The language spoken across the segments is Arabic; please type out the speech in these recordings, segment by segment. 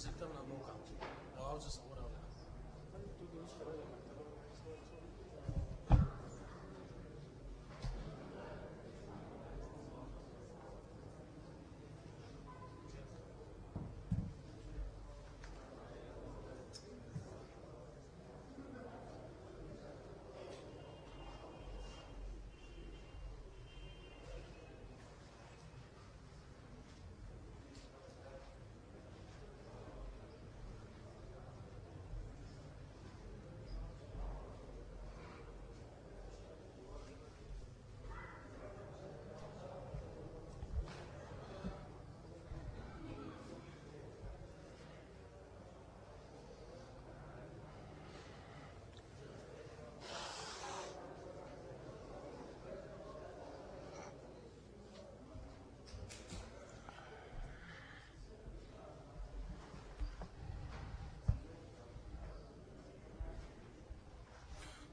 نزلتها من على الموقع. لو عاوز أصورها. ولا حاجة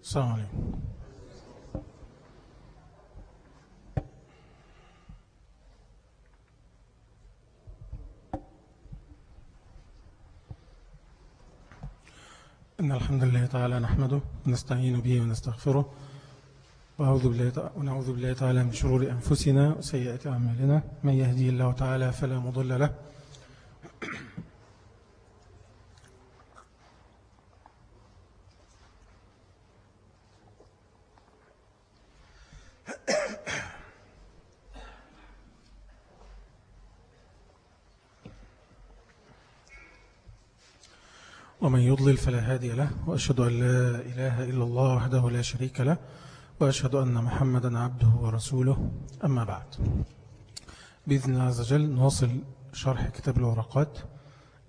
السلام عليكم. إن الحمد لله تعالى نحمده ونستعين به ونستغفره وأعوذ بالله ونعوذ بالله تعالى من شرور أنفسنا وسيئات أعمالنا. من يهدي الله تعالى فلا مضل له ومن يضلل فلا هادي له وأشهد أن لا إله إلا الله وحده لا شريك له وأشهد أن محمدا عبده ورسوله. أما بعد بإذن الله عز وجل نواصل شرح كتاب الورقات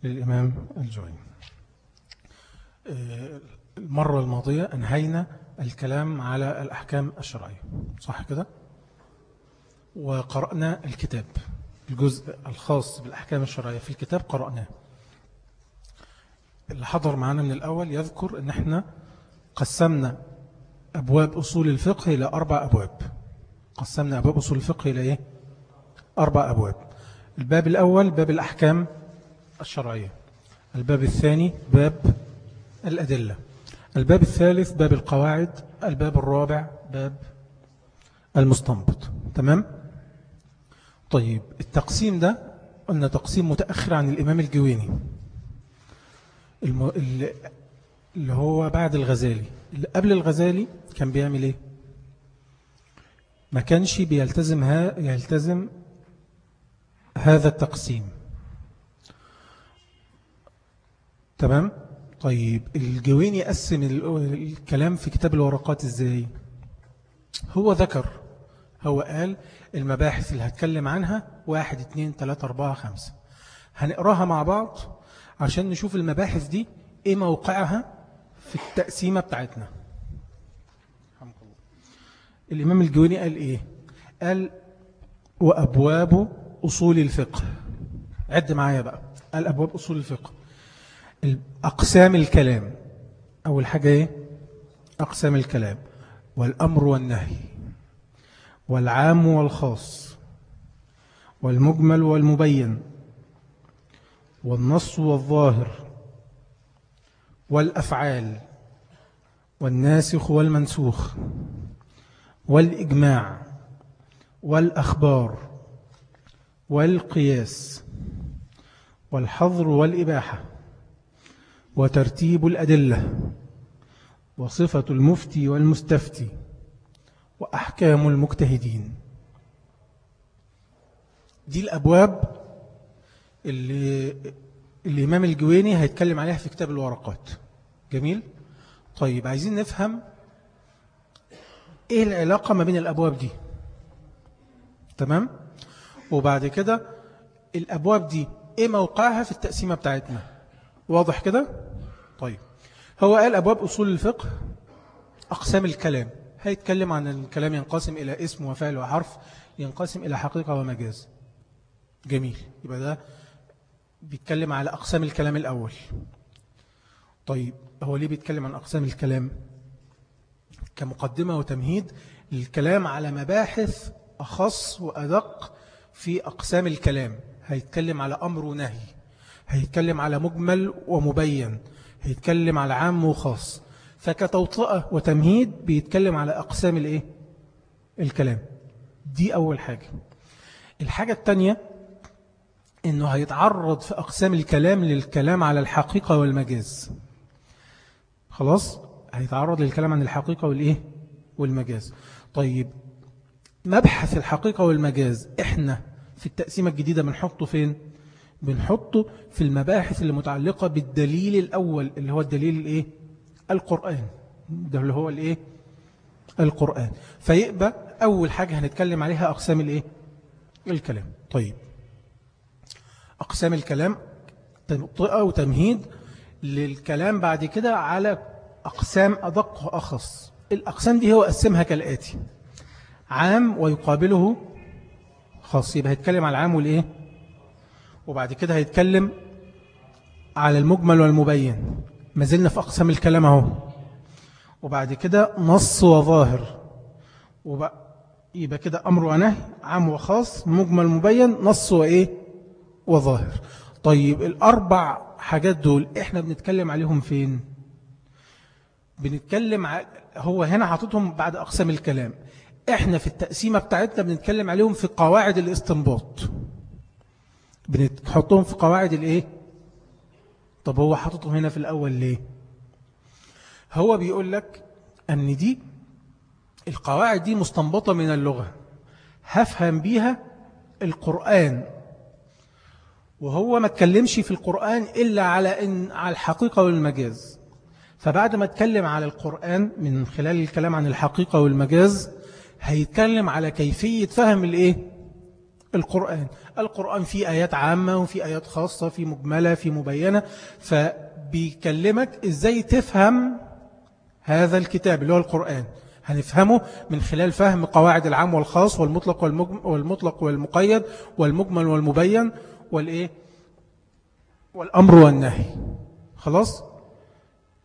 للإمام الجويني. المرة الماضية أنهينا الكلام على الأحكام الشرعية صح كده؟ وقرأنا الكتاب الجزء الخاص بالأحكام الشرعية في الكتاب قرأناه. اللي حضر معنا من الأول يذكر أن إحنا قسمنا أبواب أصول الفقه إلى أربع أبواب. قسمنا أبواب أصول الفقه إلى إيه؟ أربع أبواب. الباب الأول باب الأحكام الشرعية. الباب الثاني باب الأدلة. الباب الثالث باب القواعد. الباب الرابع باب المستنبط. تمام؟ طيب التقسيم ده قلنا تقسيم متأخر عن الإمام الجويني. الم... ال- اللي هو بعد الغزالي. اللي قبل الغزالي كان بيعمل إيه؟ ما كانش بيلتزم ها... يلتزم هذا التقسيم. تمام؟ طيب الجويني يقسم ال- الكلام في كتاب الورقات إزاي؟ هو ذكر هو قال المباحث اللي هتكلم عنها واحد اتنين تلاتة أربعة خمسة. هنقراها مع بعض عشان نشوف المباحث دي إيه موقعها في التقسيمة بتاعتنا. الإمام الجويني قال إيه؟ قال وأبواب أصول الفقه. عد معايا بقى. قال أبواب أصول الفقه. أقسام الكلام. أول حاجة إيه؟ أقسام الكلام. والأمر والنهي. والعام والخاص. والمجمل والمبين. والنص والظاهر والأفعال والناسخ والمنسوخ والإجماع والأخبار والقياس والحظر والإباحة وترتيب الأدلة وصفة المفتي والمستفتي وأحكام المجتهدين. دي الأبواب اللي الإمام الجويني هيتكلم عليها في كتاب الورقات. جميل؟ طيب عايزين نفهم إيه العلاقة ما بين الأبواب دي. تمام؟ وبعد كده الأبواب دي إيه موقعها في التقسيمة بتاعتنا؟ واضح كده؟ طيب هو قال أبواب أصول الفقه أقسام الكلام. هيتكلم عن الكلام ينقسم إلى اسم وفعل وحرف ينقسم إلى حقيقة ومجاز. جميل. يبقى ده بيتكلم على أقسام الكلام الأول. طيب هو ليه بيتكلم عن أقسام الكلام؟ كمقدمة وتمهيد للكلام على مباحث أخص وأدق في أقسام الكلام. هيتكلم على أمر ونهي. هيتكلم على مجمل ومبين. هيتكلم على عام وخاص. فكتوطئة وتمهيد بيتكلم على أقسام الإيه؟ الكلام. دي أول حاجة. الحاجة الثانية إنه هيتعرض في أقسام الكلام للكلام على الحقيقة والمجاز. خلاص؟ هيتعرض للكلام عن الحقيقة والإيه؟ والمجاز. طيب مبحث الحقيقة والمجاز إحنا في التقسيمة الجديدة بنحطه فين؟ بنحطه في المباحث اللي متعلقة بالدليل الأول اللي هو الدليل الإيه؟ القرآن. ده اللي هو الإيه؟ القرآن. فيبقى أول حاجة هنتكلم عليها أقسام الإيه؟ الكلام. طيب أقسام الكلام تنطئة وتمهيد للكلام بعد كده على أقسام أدق وأخص. الأقسام دي هو قسمها كالآتي. عام ويقابله خاص. يبقى هيتكلم على العام والإيه؟ وبعد كده هيتكلم على المجمل والمبين. ما زلنا في أقسام الكلام أهو. وبعد كده نص وظاهر. يبقى كده أمر ونهي عام وخاص مجمل مبين نص وإيه؟ وظاهر. طيب الأربع حاجات دول إحنا بنتكلم عليهم فين؟ بنتكلم ع... هو هنا حاططهم بعد أقسام الكلام. إحنا في التقسيمة بتاعتنا بنتكلم عليهم في قواعد الاستنباط. بنحطهم في قواعد الإيه؟ طب هو حاططهم هنا في الأول ليه؟ هو بيقول لك أن دي القواعد دي مستنبطة من اللغة. هفهم بيها القرآن. وهو ما تكلمش في القرآن إلا على, إن على الحقيقة والمجاز. فبعد ما اتكلم على القرآن من خلال الكلام عن الحقيقة والمجاز هيتكلم على كيفية فهم الإيه؟ القرآن. القرآن فيه آيات عامة وفي آيات خاصة في مجملة في مبينة. فبيكلمك إزاي تفهم هذا الكتاب اللي هو القرآن. هنفهمه من خلال فهم قواعد العام والخاص والمطلق والمطلق والمقيد والمجمل والمبين. والإيه؟ والأمر والنهي. خلاص؟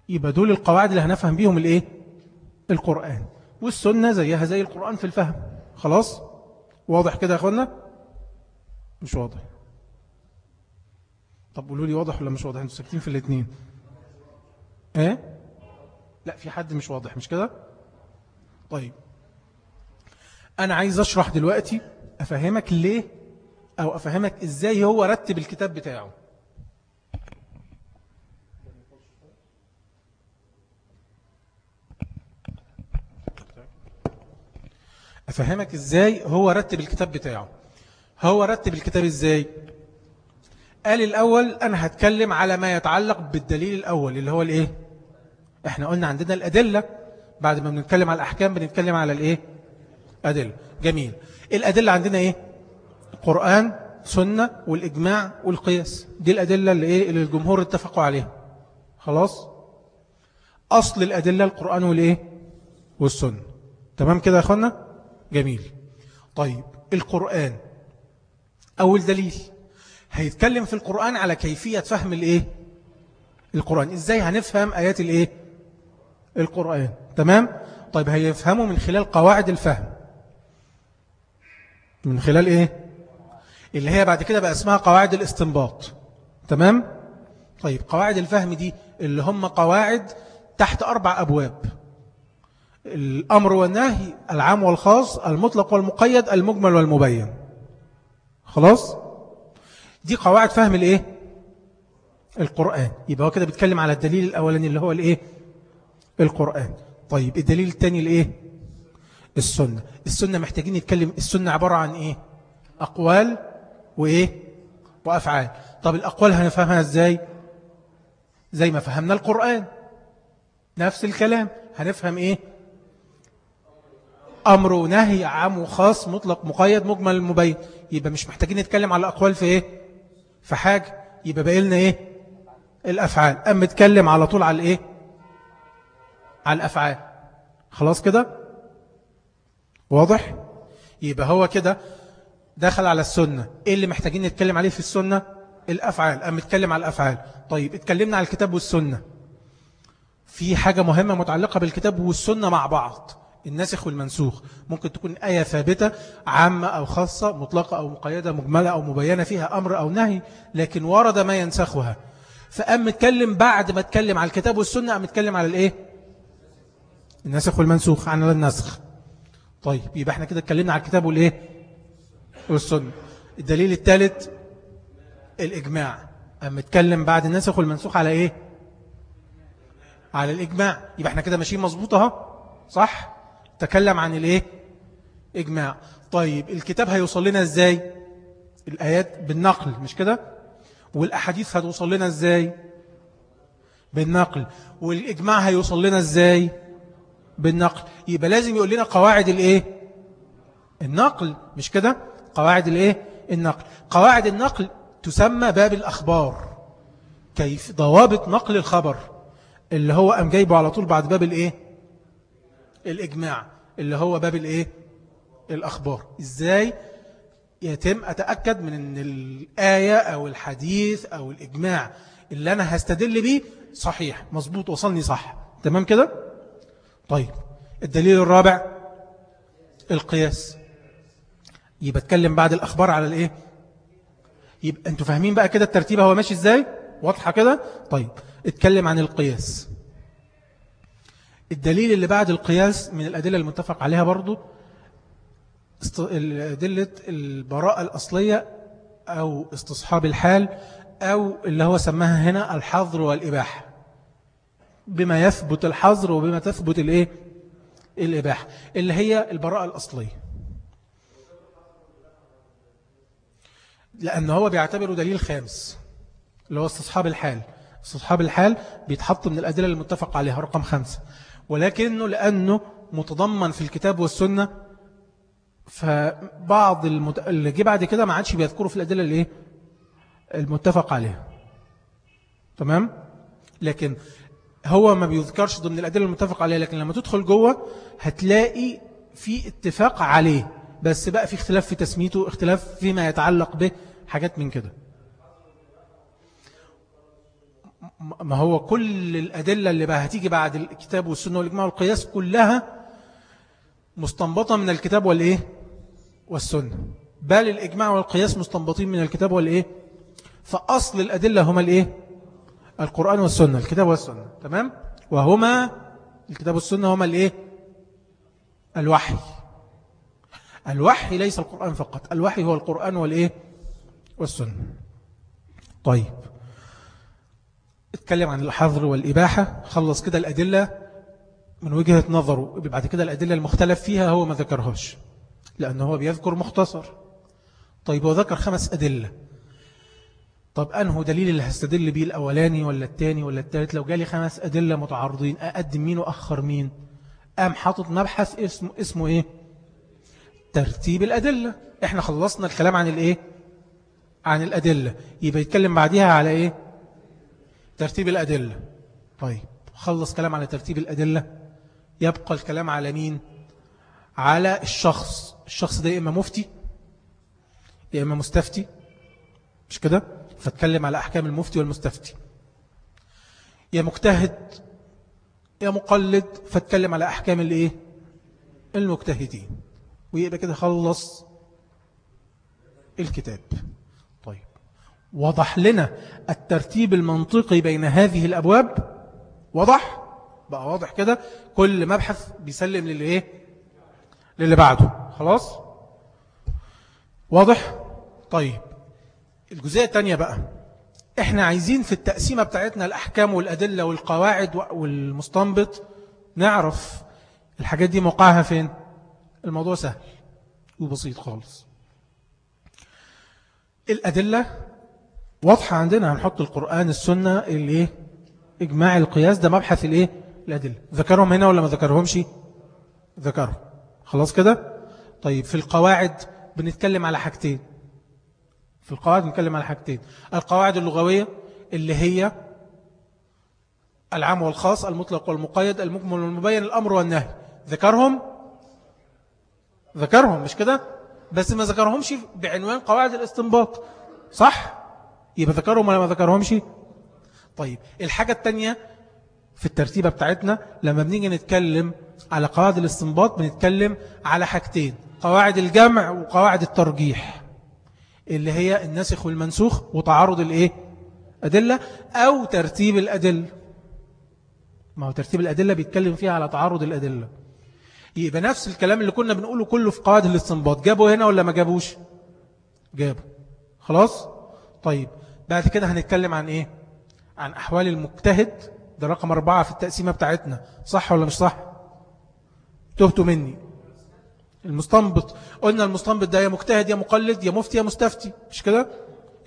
يبقى دول القواعد اللي هنفهم بيهم الإيه؟ القرآن. والسنة زيها زي القرآن في الفهم. خلاص؟ واضح كده يا أخوانا مش واضح. طب قولوا لي واضح ولا مش واضح؟ أنتوا ساكتين في الاثنين إيه؟ لا في حد مش واضح مش كده؟ طيب. أنا عايز أشرح دلوقتي أفهمك ليه أو أفهمك إزاي هو رتب الكتاب بتاعه. أفهمك إزاي هو رتب الكتاب بتاعه. هو رتب الكتاب إزاي؟ قال الأول أنا هتكلم على ما يتعلق بالدليل الأول اللي هو الإيه؟ إحنا قلنا عندنا الأدلة. بعد ما بنتكلم على الأحكام بنتكلم على الإيه؟ أدلة. جميل. الأدلة عندنا إيه؟ القرآن سنة والإجماع والقياس. دي الأدلة اللي, إيه؟ اللي الجمهور اتفقوا عليها. خلاص؟ أصل الأدلة القرآن والإيه؟ والسنة. تمام كده يا أخوانا؟ جميل. طيب القرآن. أول دليل. هيتكلم في القرآن على كيفية فهم الإيه؟ القرآن. إزاي هنفهم آيات الإيه؟ القرآن. تمام؟ طيب هيفهمه من خلال قواعد الفهم. من خلال إيه؟ اللي هي بعد كده بقى اسمها قواعد الاستنباط. تمام؟ طيب قواعد الفهم دي اللي هم قواعد تحت أربع أبواب. الأمر والنهي العام والخاص المطلق والمقيد المجمل والمبين. خلاص؟ دي قواعد فهم الإيه؟ القرآن. يبقى هو كده بيتكلم على الدليل الأولاني اللي هو الإيه؟ القرآن. طيب الدليل الثاني الإيه؟ السنة. السنة محتاجين نتكلم السنة عبارة عن إيه؟ أقوال وإيه؟ وأفعال. طب الأقوال هنفهمها إزاي؟ زي ما فهمنا القرآن. نفس الكلام. هنفهم إيه؟ أمر ونهي عام وخاص مطلق مقيد مجمل مبين. يبقى مش محتاجين نتكلم على الأقوال في إيه؟ في حاجة. يبقى بقى لنا إيه؟ الأفعال. أم نتكلم على طول على الإيه؟ على الأفعال. خلاص كده؟ واضح؟ يبقى هو كده. دخل على السنة. إيه اللي محتاجين نتكلم عليه في السنة؟ الأفعال. أم نتكلم على الأفعال. طيب اتكلمنا على الكتاب والسنة. في حاجة مهمة متعلقة بالكتاب والسنة مع بعض. الناسخ والمنسوخ. ممكن تكون آية ثابتة عامة أو خاصة مطلقة أو مقيدة مجملة أو مبينة فيها أمر أو نهي لكن ورد ما ينسخها. فأم متكلم بعد ما تكلم على الكتاب والسنة أم متكلم على الإيه؟ الناسخ والمنسوخ. عن النسخ طيب يبقى إحنا كده اتكلمنا على الكتاب والإيه؟ والسنة الدليل الثالث الإجماع. أم متكلم بعد الناسخ والمنسوخ على إيه؟ على الإجماع. يبقى إحنا كده ماشيين مظبوطة صح؟ تكلم عن الإيه؟ إجماع. طيب الكتاب هيوصل لنا إزاي؟ الآيات بالنقل مش كده؟ والأحاديث هتوصل لنا إزاي؟ بالنقل. والإجماع هيوصل لنا إزاي؟ بالنقل. يبقى لازم يقول لنا قواعد الإيه؟ النقل مش كده؟ قواعد الإيه؟ النقل. قواعد النقل تسمى باب الأخبار كيف؟ ضوابط نقل الخبر اللي هو أم جايبه على طول بعد باب الإيه؟ الإجماع اللي هو باب الإيه؟ الأخبار. إزاي؟ يتم أتأكد من أن الآية أو الحديث أو الإجماع اللي أنا هستدل به صحيح مظبوط وصلني صح. تمام كده؟ طيب الدليل الرابع القياس. يبقى اتكلم بعد الأخبار على الإيه؟ يبقى أنتوا فاهمين بقى كده الترتيب هو ماشي إزاي؟ واضحة كده؟ طيب اتكلم عن القياس. الدليل اللي بعد القياس من الأدلة المتفق عليها برضو أدلة البراءة الأصلية أو استصحاب الحال أو اللي هو سماها هنا الحظر والإباحة. بما يثبت الحظر وبما تثبت الإيه؟ الإباحة. اللي هي البراءة الأصلية. لأن هو بيعتبره دليل خامس اللي هو استصحاب الحال. استصحاب الحال بيتحط من الأدلة المتفق عليها رقم خمسة. ولكنه لأنه متضمن في الكتاب والسنة فبعض المت... اللي جه بعد كده ما عادش بيذكروا في الأدلة اللي المتفق عليها. تمام؟ لكن هو ما بيذكرش ضمن الأدلة المتفق عليها لكن لما تدخل جوه هتلاقي في اتفاق عليه. بس بقى في اختلاف في تسميته اختلاف فيما يتعلق به حاجات من كده. ما هو كل الأدلة اللي بقى هتيجي بعد الكتاب والسنة والإجماع والقياس كلها مستنبطة من الكتاب والإيه والسنة. بل الإجماع والقياس مستنبطين من الكتاب والإيه فأصل الأدلة هما الإيه؟ القرآن والسنة الكتاب والسنة. تمام؟ وهما الكتاب والسنة هما الإيه؟ الوحي. الوحي ليس القرآن فقط الوحي هو القرآن والإيه؟ والسنة. طيب. اتكلم عن الحظر والإباحة خلص كده الأدلة من وجهة نظره. بعد كده الأدلة المختلف فيها هو ما ذكرهاش لأنه هو بيذكر مختصر. طيب هو ذكر خمس أدلة. طب أنه دليل اللي هستدل بيه الأولاني ولا الثاني ولا الثالث لو جالي خمس أدلة متعارضين أقدم مين وأخر مين؟ قام حاطط مبحث اسمه, اسمه إيه؟ ترتيب الأدلة. إحنا خلصنا الكلام عن الإيه؟ عن الأدلة. يبقى يتكلم بعديها على إيه؟ ترتيب الأدلة. طيب خلص كلام على ترتيب الأدلة. يبقى الكلام على مين؟ على الشخص. الشخص ده إما مفتي يا إما مستفتي. مش كده؟ فاتكلم على أحكام المفتي والمستفتي. يا مجتهد يا مقلد فاتكلم على أحكام الإيه؟ المجتهدين. ويبقى كده خلص الكتاب. وضح لنا الترتيب المنطقي بين هذه الأبواب. وضح. بقى واضح كده كل مبحث بيسلم للي إيه؟ للي بعده. خلاص؟ واضح؟ طيب. الجزئية الثانية بقى. إحنا عايزين في التقسيمة بتاعتنا الأحكام والأدلة والقواعد والمستنبط نعرف الحاجات دي موقعها فين؟ الموضوع سهل وبسيط خالص. الأدلة واضحة عندنا هنحط القرآن السنة الايه إجماع القياس ده مبحث الإيه؟ الأدلة. ذكرهم هنا ولا ما ذكرهمش؟ ذكرهم. خلاص كده؟ طيب في القواعد بنتكلم على حاجتين. في القواعد بنتكلم على حاجتين. القواعد اللغوية اللي هي العام والخاص المطلق والمقيد المكمل والمبين الأمر والنهي. ذكرهم؟ ذكرهم مش كده؟ بس ما ذكرهمش بعنوان قواعد الاستنباط. صح؟ يبقى ذكرهم ولا ما ذكرهمش؟ طيب الحاجة التانية في الترتيبة بتاعتنا لما بنيجي نتكلم على قواعد الاستنباط بنتكلم على حاجتين قواعد الجمع وقواعد الترجيح اللي هي الناسخ والمنسوخ وتعارض الايه؟ أدلة أو ترتيب الأدلة. ما هو ترتيب الأدلة بيتكلم فيها على تعارض الأدلة. يبقى نفس الكلام اللي كنا بنقوله كله في قواعد الاستنباط. جابوا هنا ولا ما جابوش؟ جابوا خلاص؟ طيب بعد كده هنتكلم عن إيه؟ عن أحوال المجتهد. ده رقم أربعة في التقسيمة بتاعتنا. صح ولا مش صح؟ تهتوا مني. المستنبط. قلنا المستنبط ده يا مجتهد يا مقلد يا مفتي يا مستفتي. مش كده؟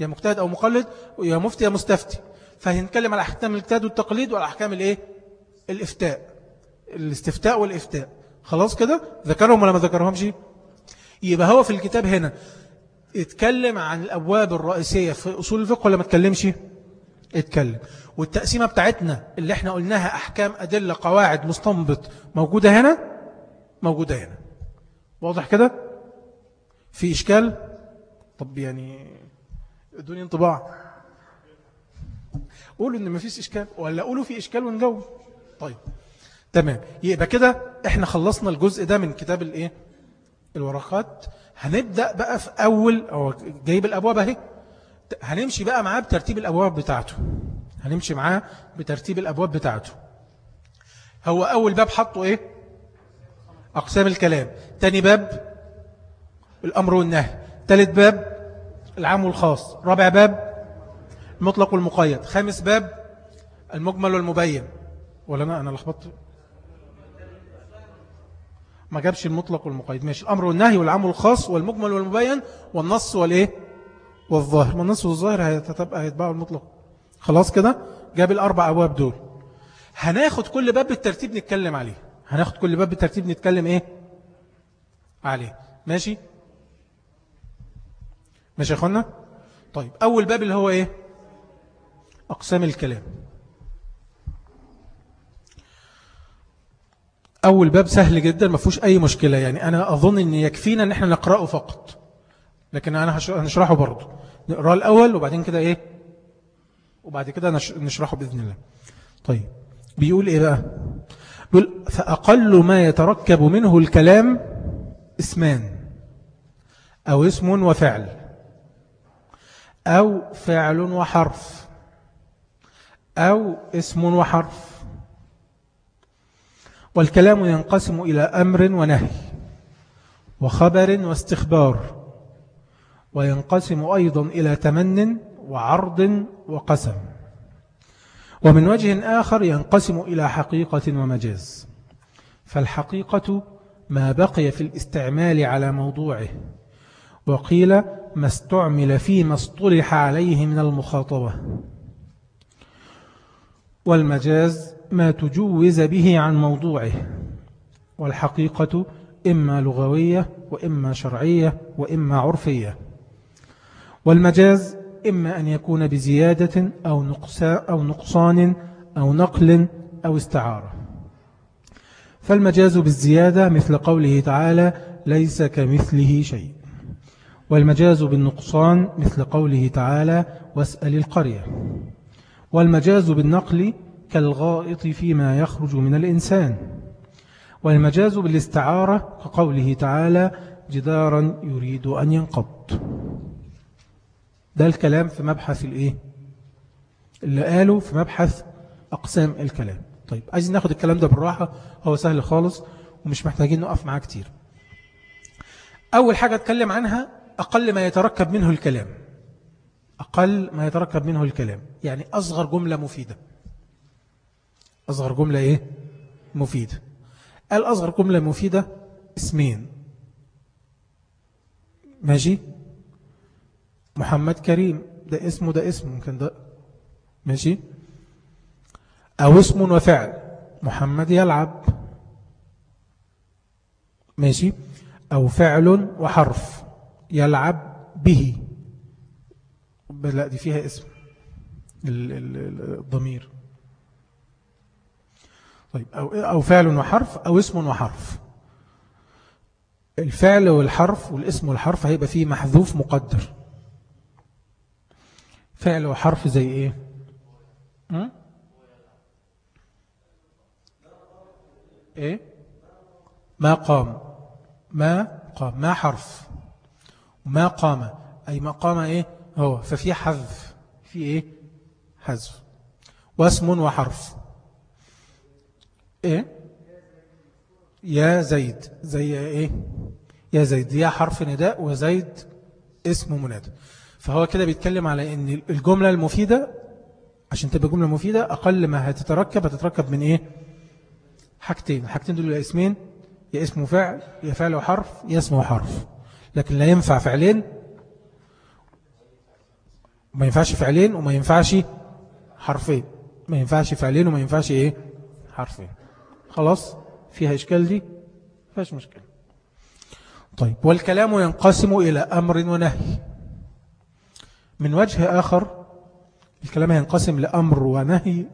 يا مجتهد أو مقلد يا مفتي يا مستفتي. فهنتكلم على أحكام الاجتهاد والتقليد وعلى أحكام الإيه؟ الإفتاء. الاستفتاء والإفتاء. خلاص كده؟ ذكرهم ولا ما ذكرهمش؟ يبقى هو في الكتاب هنا اتكلم عن الأبواب الرئيسية في أصول الفقه ولا ما اتكلمش؟ اتكلم. والتقسيمة بتاعتنا اللي إحنا قلناها أحكام أدلة قواعد مستنبط موجودة هنا؟ موجودة هنا. واضح كده؟ في إشكال؟ طب يعني ادوني انطباع. قولوا إن مفيش إشكال ولا قولوا في إشكال ونجاوب. طيب. تمام. يبقى كده إحنا خلصنا الجزء ده من كتاب الايه؟ الورقات. هنبدأ بقى في أول أو جايب الأبواب أهي. هنمشي بقى معاه بترتيب الأبواب بتاعته. هنمشي معاه بترتيب الأبواب بتاعته. هو أول باب حطه إيه؟ أقسام الكلام. تاني باب الأمر والنهي. ثالث باب العام والخاص. رابع باب المطلق والمقيد. خامس باب المجمل والمبين. ولا أنا أنا لخبطت؟ ما جابش المطلق والمقيد. ماشي. الأمر والنهي والعام والخاص والمجمل والمبين والنص والإيه؟ والظاهر. ما النص والظاهر هيتبقى هيتبعوا المطلق. خلاص كده؟ جاب الأربع أبواب دول. هناخد كل باب بالترتيب نتكلم عليه. هناخد كل باب بالترتيب نتكلم إيه؟ عليه. ماشي؟ ماشي يا أخوانا؟ طيب. أول باب اللي هو إيه؟ أقسام الكلام. أول باب سهل جدا ما فيهوش أي مشكلة. يعني أنا أظن أن يكفينا أن إحنا نقرأه فقط. لكن أنا هنشرحه برضه. نقرأه الأول وبعدين كده إيه؟ وبعد كده نشرحه بإذن الله. طيب. بيقول إيه بقى؟ بيقول فأقل ما يتركب منه الكلام اسمان أو اسم وفعل أو فعل وحرف أو اسم وحرف. والكلام ينقسم إلى أمر ونهي وخبر واستخبار وينقسم أيضا إلى تمن وعرض وقسم. ومن وجه آخر ينقسم إلى حقيقة ومجاز. فالحقيقة ما بقي في الاستعمال على موضوعه وقيل ما استعمل فيما اصطلح عليه من المخاطبة. والمجاز ما تجوز به عن موضوعه والحقيقة إما لغوية وإما شرعية وإما عرفية. والمجاز إما أن يكون بزيادة أو, أو نقصان أو نقل أو استعارة. فالمجاز بالزيادة مثل قوله تعالى ليس كمثله شيء والمجاز بالنقصان مثل قوله تعالى واسأل القرية والمجاز بالنقل كالغائط فيما يخرج من الإنسان. والمجاز بالاستعارة كقوله تعالى جدارا يريد أن ينقض. ده الكلام في مبحث الإيه؟ اللي قالوا في مبحث أقسام الكلام. طيب عايزين ناخد الكلام ده بالراحة. هو سهل خالص ومش محتاجين نقف معاه كتير. أول حاجة أتكلم عنها أقل ما يتركب منه الكلام. أقل ما يتركب منه الكلام. يعني أصغر جملة مفيدة. أصغر جملة إيه؟ مفيدة. قال أصغر جملة مفيدة اسمين. ماشي؟ محمد كريم. ده اسمه ده اسم ممكن ده. ماشي؟ أو اسم وفعل. محمد يلعب. ماشي؟ أو فعل وحرف. يلعب به. لا دي فيها اسم. الضمير طيب أو, أو فعل وحرف أو اسم وحرف. الفعل والحرف والاسم والحرف هيبقى فيه محذوف مقدر. فعل وحرف زي إيه؟ إيه؟ ما قام. ما قام. ما حرف. ما قام. أي ما قام إيه؟ هو. ففي حذف. في إيه؟ حذف. واسم وحرف. إيه؟ يا زيد. زي إيه؟ يا زيد. يا حرف نداء وزيد اسم منادى فهو كده بيتكلم على إن الجملة المفيدة عشان تبقى جملة مفيدة أقل ما هتتركب هتتركب من إيه؟ حاجتين. الحاجتين دول يا اسمين يا اسم وفعل يا فعل وحرف يا اسم وحرف. لكن لا ينفع فعلين ما ينفعش فعلين وما ينفعش حرفين. ما ينفعش فعلين وما ينفعش إيه؟ حرفين. خلاص فيها إشكال دي؟ فيهاش مشكلة. طيب والكلام ينقسم إلى أمر ونهي. من وجه آخر الكلام ينقسم لأمر ونهي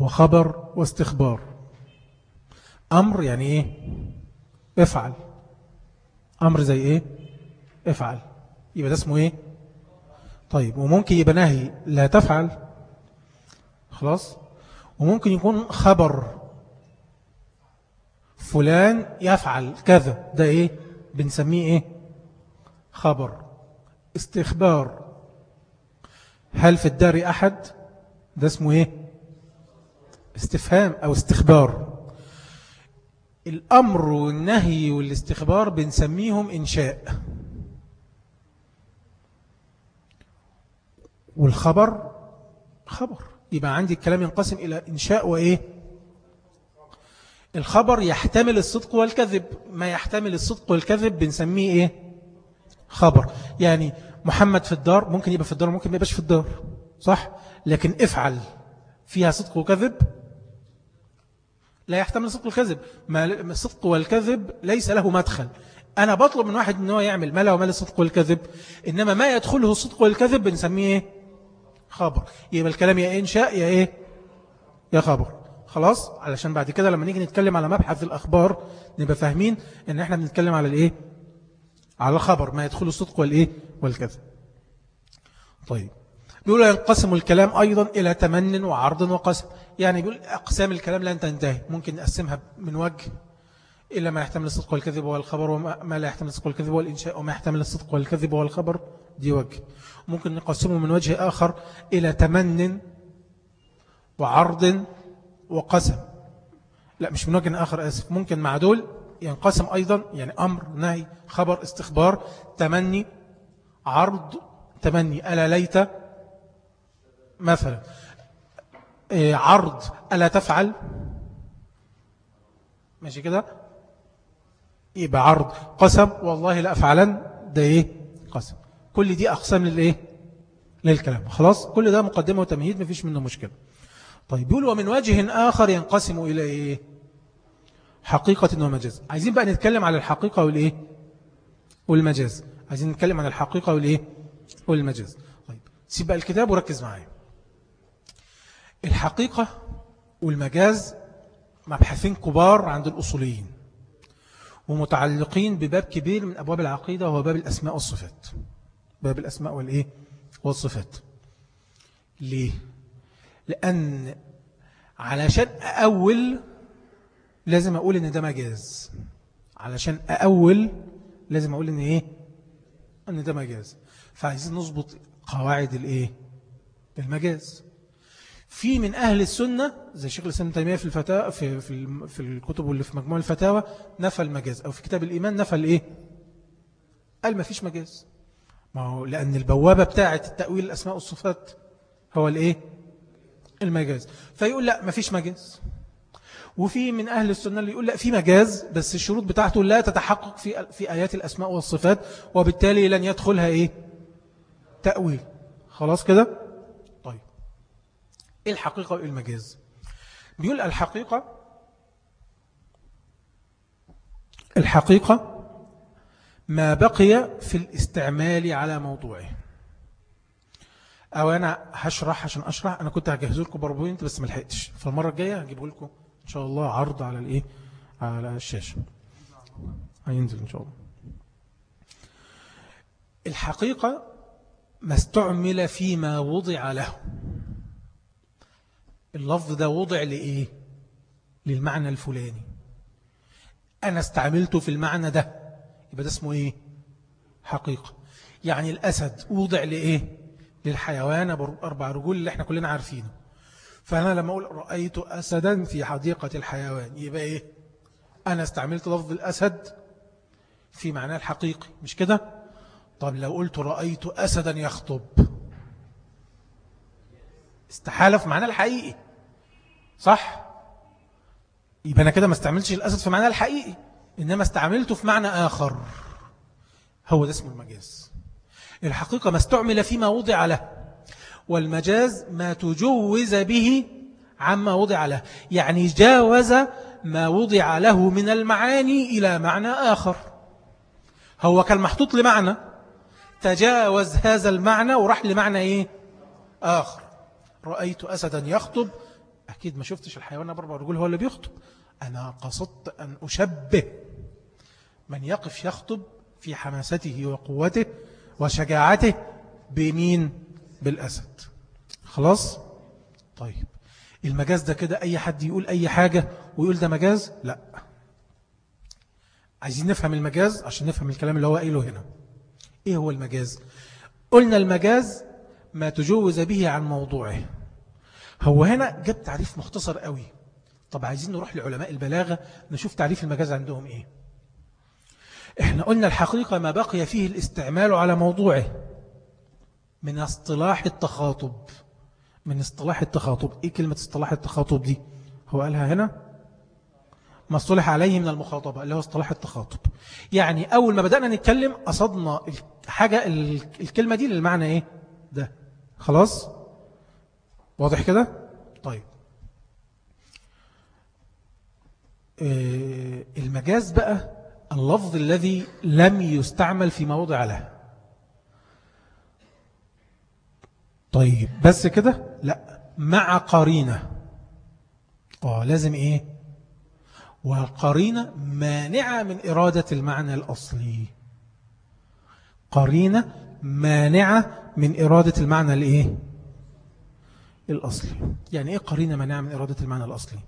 وخبر واستخبار. أمر يعني إيه؟ افعل. أمر زي إيه؟ افعل. يبقى ده اسمه إيه؟ طيب وممكن يبقى نهي لا تفعل. خلاص؟ وممكن يكون خبر. فلان يفعل كذا. ده إيه؟ بنسميه إيه؟ خبر. استخبار. هل في الدار أحد؟ ده اسمه إيه؟ استفهام أو استخبار. الأمر والنهي والاستخبار بنسميهم إنشاء. والخبر خبر. يبقى عندي الكلام ينقسم إلى إنشاء وإيه؟ الخبر يحتمل الصدق والكذب. ما يحتمل الصدق والكذب بنسميه إيه؟ خبر. يعني محمد في الدار ممكن يبقى في الدار ممكن ما يبقاش في الدار. صح؟ لكن افعل فيها صدق وكذب لا يحتمل صدق الكذب ما الصدق والكذب ليس له مدخل. أنا بطلب من واحد أنه يعمل ما له مال الصدق والكذب. إنما ما يدخله الصدق والكذب بنسميه؟ خبر. يبقى الكلام يا إنشاء يا إيه؟ يا خبر. خلاص؟ علشان بعد كده لما نيجي نتكلم على مبحث الأخبار نبقى فاهمين إن إحنا بنتكلم على الإيه؟ على الخبر ما يدخل الصدق والإيه؟ والكذب. طيب. بيقول ينقسم الكلام أيضا إلى تمن وعرض وقسم. يعني بيقول أقسام الكلام لا تنتهي. ممكن نقسمها من وجه. إلا ما يحتمل الصدق والكذب والخبر وما لا يحتمل الصدق والكذب والإنشاء وما يحتمل الصدق والكذب والخبر. دي وجه. ممكن نقسمه من وجه آخر إلى تمن وعرض وقسم. لا مش وجه آخر أسف. ممكن مع دول ينقسم أيضا يعني أمر نهي خبر استخبار تمني عرض تمني. ألا ليت مثلا. إيه، عرض ألا تفعل. ماشي كده؟ يبقى عرض. قسم والله لا أفعلن. ده إيه؟ قسم. كل دي أقسام للإيه؟ للكلام. خلاص؟ كل ده مقدمة وتمهيد مفيش منه مشكلة. طيب يقول ومن وجه آخر ينقسم إلى إيه؟ حقيقة ومجاز. عايزين بقى نتكلم على الحقيقة والإيه؟ والمجاز. عايزين نتكلم عن الحقيقة والإيه؟ والمجاز. طيب سيب بقى الكتاب وركز معايا. الحقيقة والمجاز مبحثين كبار عند الأصوليين ومتعلقين بباب كبير من أبواب العقيدة وهو باب الأسماء والصفات. باب الأسماء والإيه؟ والصفات. ليه؟ لأن علشان أول لازم أقول إن ده مجاز. علشان أول لازم أقول إن إيه؟ إن ده مجاز. فعايزين نظبط قواعد الإيه؟ المجاز في من أهل السنة زي شيخ الإسلام تيمية في الفتاة في في في الكتب واللي في مجموع الفتاوى نفى المجاز. أو في كتاب الإيمان نفى الإيه؟ قال ما فيش مجاز. ما هو لأن البوابة بتاعة التأويل الأسماء والصفات هو الإيه؟ المجاز. فيقول لا ما فيش مجاز. وفي من أهل السنة اللي يقول لا في مجاز بس الشروط بتاعته لا تتحقق في في آيات الأسماء والصفات وبالتالي لن يدخلها إيه؟ تأويل. خلاص كده؟ طيب. إيه الحقيقة وإيه المجاز؟ بيقول الحقيقة الحقيقة ما بقي في الاستعمال على موضوعه. أو أنا هشرح عشان أشرح. أنا كنت هجهز لكم باربوينت بس ما لحقتش فالمرة الجاية هجيبه لكم. إن شاء الله عرض على الإيه؟ على الشاشة. هينزل إن شاء الله. الحقيقة ما استعمل فيما وضع له. اللفظ ده وضع لإيه؟ للمعنى الفلاني. أنا استعملته في المعنى ده. يبقى ده اسمه إيه؟ حقيقة. يعني الأسد وضع لإيه؟ للحيوان أربع رجول اللي إحنا كلنا عارفينه. فأنا لما أقول رأيت أسدا في حديقة الحيوان يبقى إيه؟ أنا استعملت لفظ الأسد في معناه الحقيقي مش كده؟ طب لو قلت رأيت أسدا يخطب. استحالة في معناه الحقيقي. صح؟ يبقى أنا كده ما استعملتش الأسد في معناه الحقيقي إنما استعملته في معنى آخر. هو ده اسمه المجاز. الحقيقة ما استعمل فيما وضع له. والمجاز ما تجوز به عما وضع له. يعني جاوز ما وضع له من المعاني إلى معنى آخر. هو كان محطوط لمعنى. تجاوز هذا المعنى وراح لمعنى إيه؟ آخر. رأيت أسدا يخطب. أكيد ما شفتش الحيوان بربع رجول هو اللي بيخطب. أنا قصدت أن أشبه. من يقف يخطب في حماسته وقوته وشجاعته بمين؟ بالأسد. خلاص؟ طيب. المجاز ده كده أي حد يقول أي حاجة ويقول ده مجاز؟ لا. عايزين نفهم المجاز عشان نفهم الكلام اللي هو قايله هنا. إيه هو المجاز؟ قلنا المجاز ما تجوز به عن موضوعه. هو هنا جاب تعريف مختصر قوي. طب عايزين نروح لعلماء البلاغة نشوف تعريف المجاز عندهم إيه؟ إحنا قلنا الحقيقة ما بقي فيه الاستعمال على موضوعه. من اصطلاح التخاطب. من اصطلاح التخاطب. إيه كلمة اصطلاح التخاطب دي؟ هو قالها هنا؟ ما اصطلح عليه من المخاطبة اللي هو اصطلاح التخاطب. يعني أول ما بدأنا نتكلم قصدنا الحاجة الكلمة دي للمعنى إيه؟ ده. خلاص؟ واضح كده؟ طيب. آه، المجاز بقى اللفظ الذي لم يستعمل في موضع له. طيب بس كده؟ لا. مع قرينة. آه لازم إيه؟ والقرينة مانعة من إرادة المعنى الأصلي. قرينة مانعة من إرادة المعنى الإيه؟ الأصلي. يعني إيه قرينة مانعة من إرادة المعنى الأصلي؟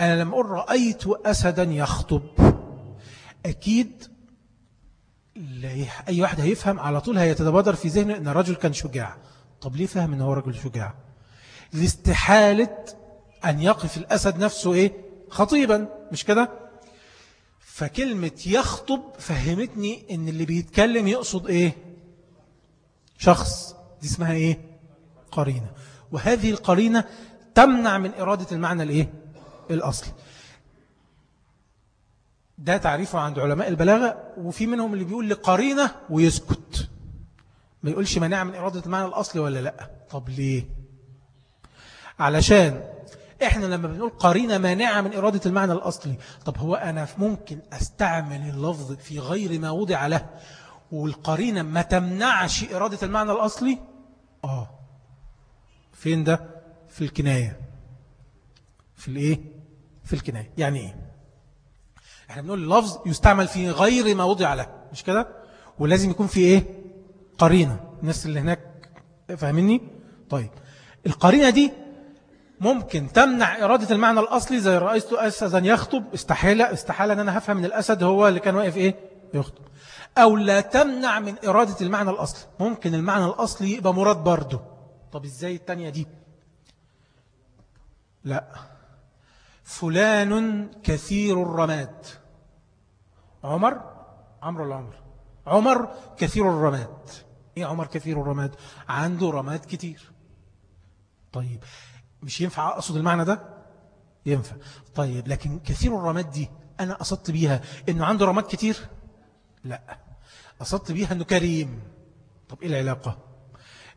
أنا لما أقول رأيت أسدا يخطب. أكيد أي واحد هيفهم على طول هيتبادر في ذهنه أن الرجل كان شجاع. طب ليه فهم أنه هو رجل شجاع؟ لاستحالة أن يقف الأسد نفسه إيه؟ خطيبا مش كده؟ فكلمة يخطب فهمتني أن اللي بيتكلم يقصد إيه؟ شخص. دي اسمها إيه؟ قرينة. وهذه القرينة تمنع من إرادة المعنى الإيه؟ الأصلي ده تعريفه عند علماء البلاغة وفي منهم اللي بيقول لقرينة ويسكت. ما يقولش منع من إرادة المعنى الأصلي ولا لأ. طب ليه؟ علشان إحنا لما بنقول قرينة مانعة من إرادة المعنى الأصلي. طب هو أنا ممكن أستعمل اللفظ في غير ما وضع له والقرينة ما تمنعش إرادة المعنى الأصلي؟ آه. فين ده؟ في الكناية. في الإيه؟ في الكناية. يعني إيه؟ إحنا بنقول اللفظ يستعمل في غير ما وضع له مش كده؟ ولازم يكون في إيه؟ قرينة. الناس اللي هناك فاهميني؟ طيب القرينة دي ممكن تمنع إرادة المعنى الأصلي زي رئيس أسدا يخطب. استحالة استحالة أن أنا هفهم من الأسد هو اللي كان واقف إيه؟ يخطب. أو لا تمنع من إرادة المعنى الأصلي. ممكن المعنى الأصلي يبقى مراد برضه. طب إزاي التانية دي؟ لا. فلان كثير الرماد. عمر عمرو ولا عمر كثير الرماد. إيه عمر كثير الرماد؟ عنده رماد كتير. طيب مش ينفع أقصد المعنى ده؟ ينفع. طيب لكن كثير الرماد دي أنا قصدت بيها إنه عنده رماد كتير؟ لا. قصدت بيها إنه كريم. طب إيه العلاقة؟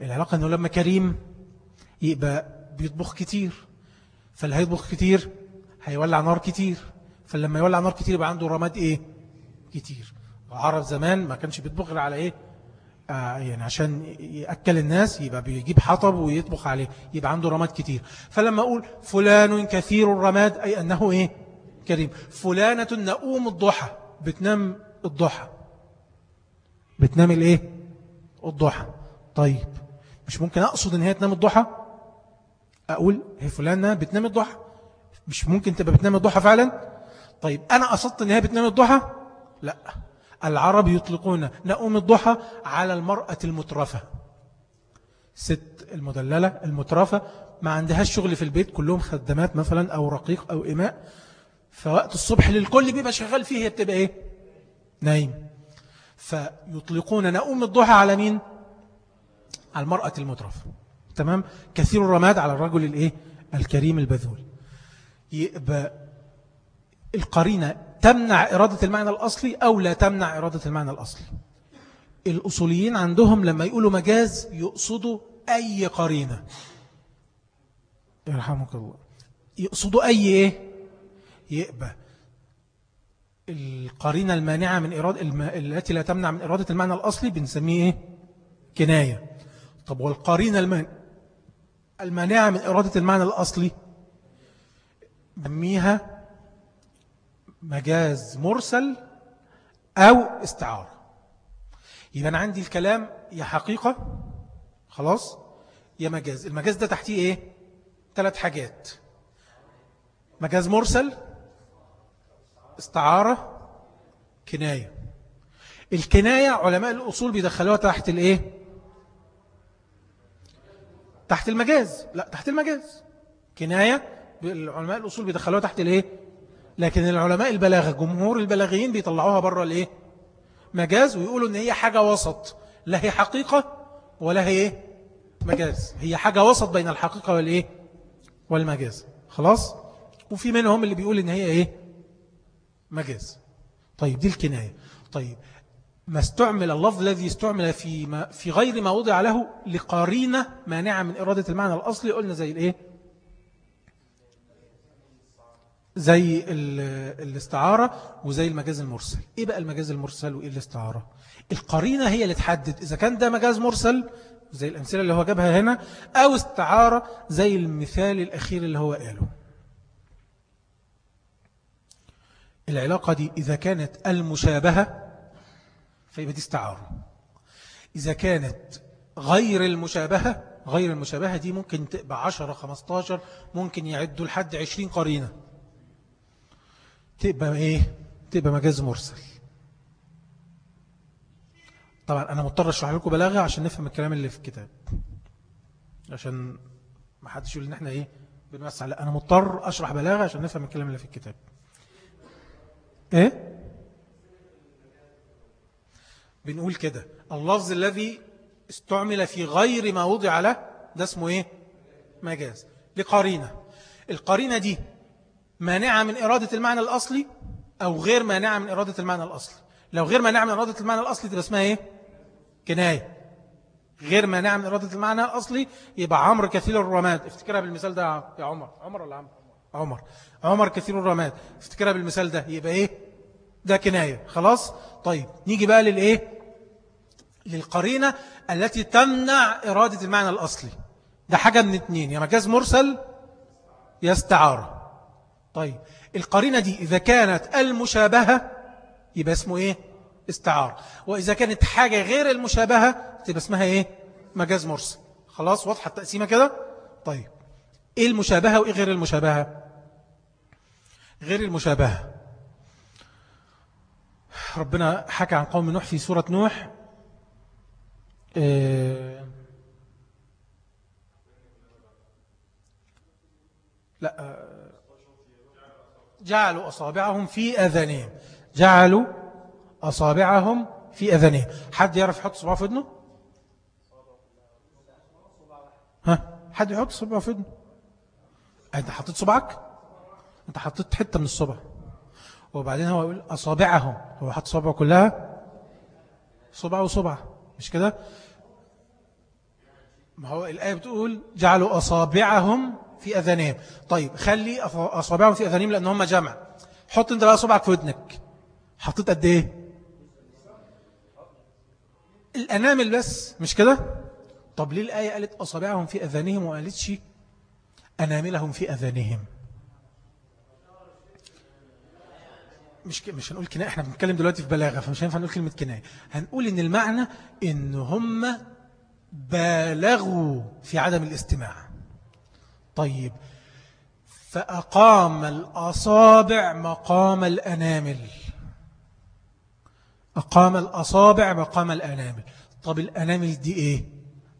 العلاقة إنه لما كريم يبقى بيطبخ كتير. فاللي هيطبخ كتير هيولع نار كتير. فلما يولع نار كتير يبقى عنده رماد إيه؟ كتير. العرب زمان ما كانش بيطبخ على إيه؟ آه يعني عشان يأكل الناس يبقى بيجيب حطب ويطبخ عليه يبقى عنده رماد كتير. فلما أقول فلان كثير الرماد أي أنه إيه؟ كريم. فلانة نقوم الضحى بتنام الضحى. بتنام الإيه؟ الضحى. طيب مش ممكن أقصد أن هي تنام الضحى؟ أقول هي فلانة بتنام الضحى. مش ممكن تبقى بتنام الضحى فعلا؟ طيب أنا قصدت أن هي بتنام الضحى؟ لا. العرب يطلقون نؤم الضحى على المرأة المترفة. ست المدللة المترفة ما عندهاش شغل في البيت كلهم خدمات مثلا أو رقيق أو إماء. فوقت الصبح للكل بيبقى شغال فيه هي بتبقى إيه؟ نايم. فيطلقون نؤم الضحى على مين؟ على المرأة المترفة. تمام؟ كثير الرماد على الرجل الإيه؟ الكريم البذول. يبقى القرينة تمنع إرادة المعنى الأصلي أو لا تمنع إرادة المعنى الأصلي. الأصوليين عندهم لما يقولوا مجاز يقصدوا أي قرينة. يرحمك الله. يقصدوا أي إيه؟ يقبى القرينة المانعة من إرادة الم... التي لا تمنع من إرادة المعنى الأصلي بنسميه إيه؟ كناية. طب والقرينة المان... المانعة من إرادة المعنى الأصلي بنسميها مجاز مرسل أو استعارة. يبقى أنا عندي الكلام يا حقيقة خلاص؟ يا مجاز. المجاز ده تحتيه إيه؟ ثلاث حاجات. مجاز مرسل استعارة كناية. الكناية علماء الأصول بيدخلوها تحت الإيه؟ تحت المجاز. لا تحت المجاز. كناية العلماء الأصول بيدخلوها تحت الإيه؟ لكن العلماء البلاغة جمهور البلاغيين بيطلعوها بره الإيه مجاز ويقولوا إن هي حاجة وسط لا هي حقيقة ولا هي إيه؟ مجاز. هي حاجة وسط بين الحقيقة والإيه؟ والمجاز. خلاص؟ وفي منهم اللي بيقول إن هي إيه؟ مجاز. طيب دي الكناية. طيب ما استعمل اللفظ الذي استعمل في ما في غير ما وضع له لقارينة مانعة من إرادة المعنى الأصلي قلنا زي الإيه؟ زي الاستعارة وزي المجاز المرسل. إيه بقى المجاز المرسل وإيه الاستعارة؟ القرينة هي اللي تحدد إذا كان ده مجاز مرسل زي الأمثلة اللي هو جابها هنا أو استعارة زي المثال الأخير اللي هو قاله. العلاقة دي إذا كانت المشابهة فيبقى دي استعارة. إذا كانت غير المشابهة غير المشابهة دي ممكن تبقى 10 15 ممكن يعدوا لحد 20 قرينة. تبقى إيه؟ تبقى مجاز مرسل. طبعا أنا مضطر أشرح لكم بلاغة عشان نفهم الكلام اللي في الكتاب. عشان ما حدش يقول إن إحنا إيه؟ بنوسع. لا أنا مضطر أشرح بلاغة عشان نفهم الكلام اللي في الكتاب. إيه؟ بنقول كده. اللفظ الذي استعمل في غير ما وضع له ده اسمه إيه؟ مجاز. لقرينة. القرينة دي مانعة من إرادة المعنى الأصلي أو غير مانعة من إرادة المعنى الأصلي. لو غير مانعة من إرادة المعنى الأصلي تبقى اسمها إيه؟ كناية غير مانعة من إرادة المعنى الأصلي يبقى عمر كثير الرماد. افتكرها بالمثال ده يا عمر. عمر ولا عمر؟ عمر. عمر كثير الرماد. افتكرها بالمثال ده يبقى إيه؟ ده كناية خلاص؟ طيب نيجي بقى للإيه؟ للقرينة التي تمنع إرادة المعنى الأصلي. ده حاجة من اتنين. يا مجاز مرسل يا استعارة. طيب القرينة دي إذا كانت المشابهة يبقى اسمه إيه؟ استعارة وإذا كانت حاجة غير المشابهة تبقى اسمها إيه؟ مجاز مرسل خلاص واضحة التقسيمة كده؟ طيب إيه المشابهة وإيه غير المشابهة؟ غير المشابهة. ربنا حكى عن قوم نوح في سورة نوح. آه، لا آه، جعلوا أصابعهم في أذانهم. جعلوا أصابعهم في أذانهم. حد يعرف يحط صباعه في ودنه ها؟ حد يحط صباعه في ودنه أنت حطيت صبعك أنت حطيت حتة من الصبع. وبعدين هو يقول أصابعهم. هو حط صبعه كلها؟ صبع وصبع. مش كده؟ ما هو الآية بتقول جعلوا أصابعهم في أذانهم. طيب خلي أصابعهم في أذانهم لأن هم جمع. حط انت بقى صبعك في ودنك. حطيت قد إيه؟ الأنامل بس مش كده؟ طب ليه الآية قالت أصابعهم في أذانهم وقالتش أناملهم في أذانهم؟ مش مش هنقول كناية إحنا بنتكلم دلوقتي في بلاغة فمش هينفع نقول كلمة كناية. هنقول إن المعنى إن هم بالغوا في عدم الاستماع. طيب فأقام الأصابع مقام الأنامل. أقام الأصابع مقام الأنامل. طب الأنامل دي إيه؟